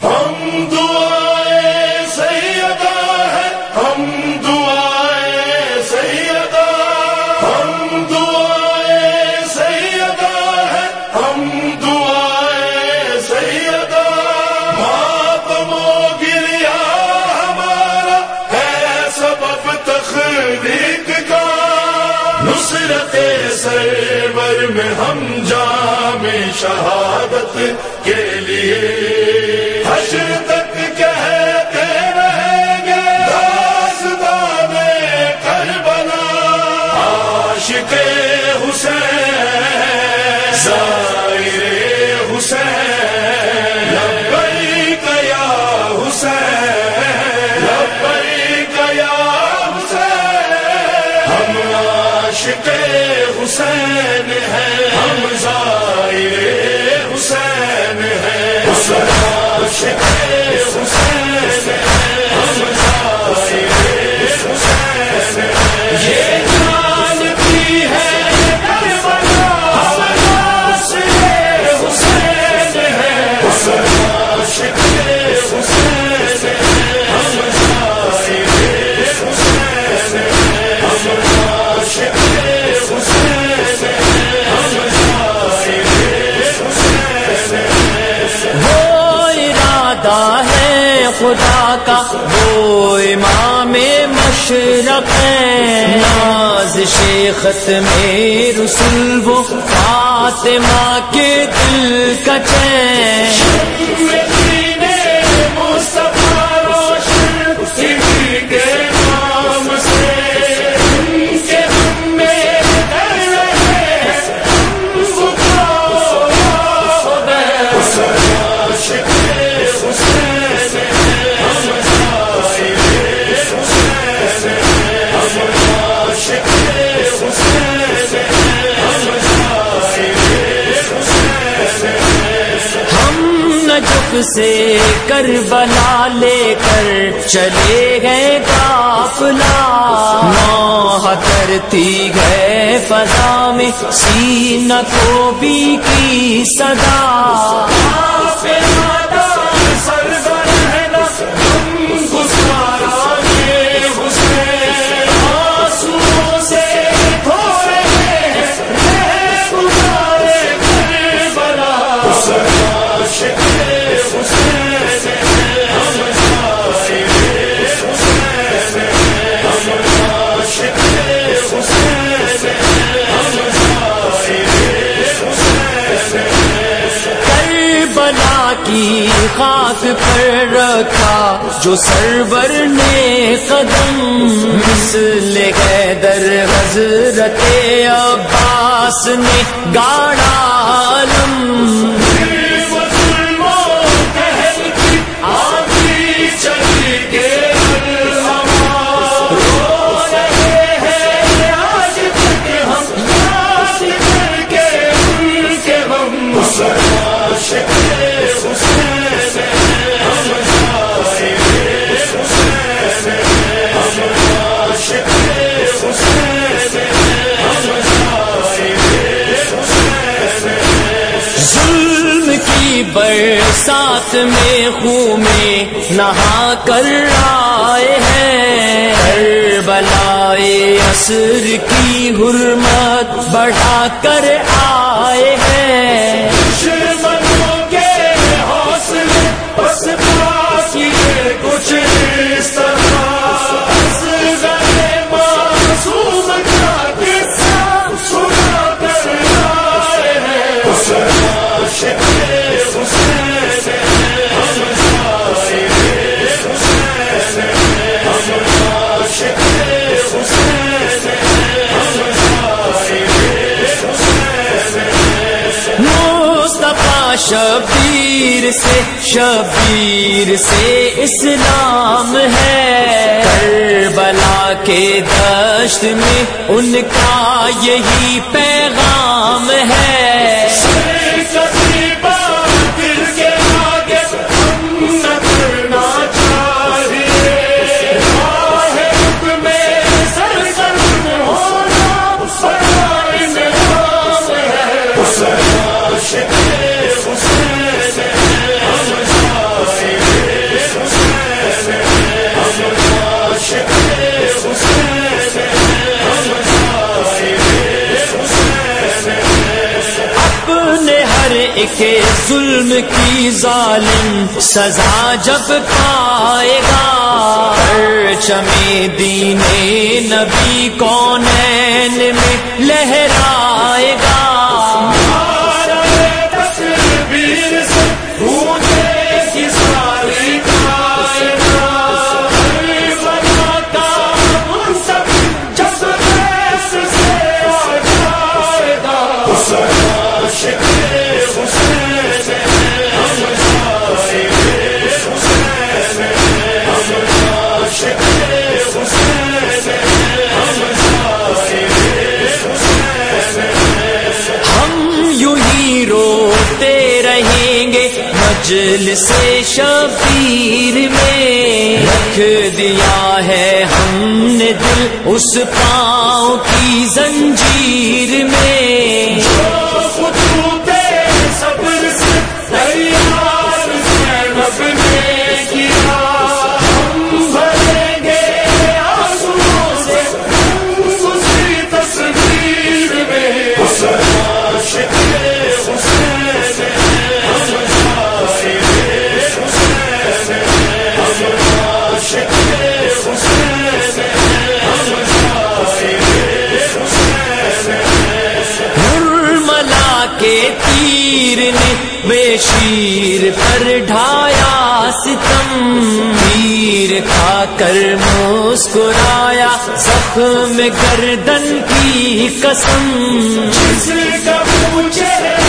ہم دعائیں سیدا ہے، ہم دعائیں سیدا ہم دعائیں سیدا ہے، ہم دعائیں سیدا ماتم گریا ہمارا، ہے سبب تخلیق کا۔ نصرت سرور میں ہم جام شہادت کے لیے عاشق خدا کا وہ امام مشرق ناز شیخت میں رسول وہ فاطمہ کے دل کا چین۔ سے کربلا لے کر چلے گئے قافلہ۔ نوح کرتی گئے فضا میں سینہ کو بھی کی صدا۔ کی پر رکھا جو سرور نے قدم مثل حیدر حضرت عباس نے گاڑا عالم میں خون میں نہا کر آئے ہیں۔ کربلائے اصر کی حرمت بڑھا کر آئے ہیں۔ سے شبیر سے اسلام ہے۔ کربلا کے دشت میں ان کا یہی پیغام ہے۔ کے ظلم کی ظالم سزا جب پائے گا۔ چمی دین نبی کون میں لہرائے گا۔ مجل سے شبیر میں رکھ دیا ہے ہم نے دل اس پاؤں کی زنجیر میں۔ شیر ستم پیر کھا کر مسکرایا زخم گردن کی قسم۔ کا پوچھے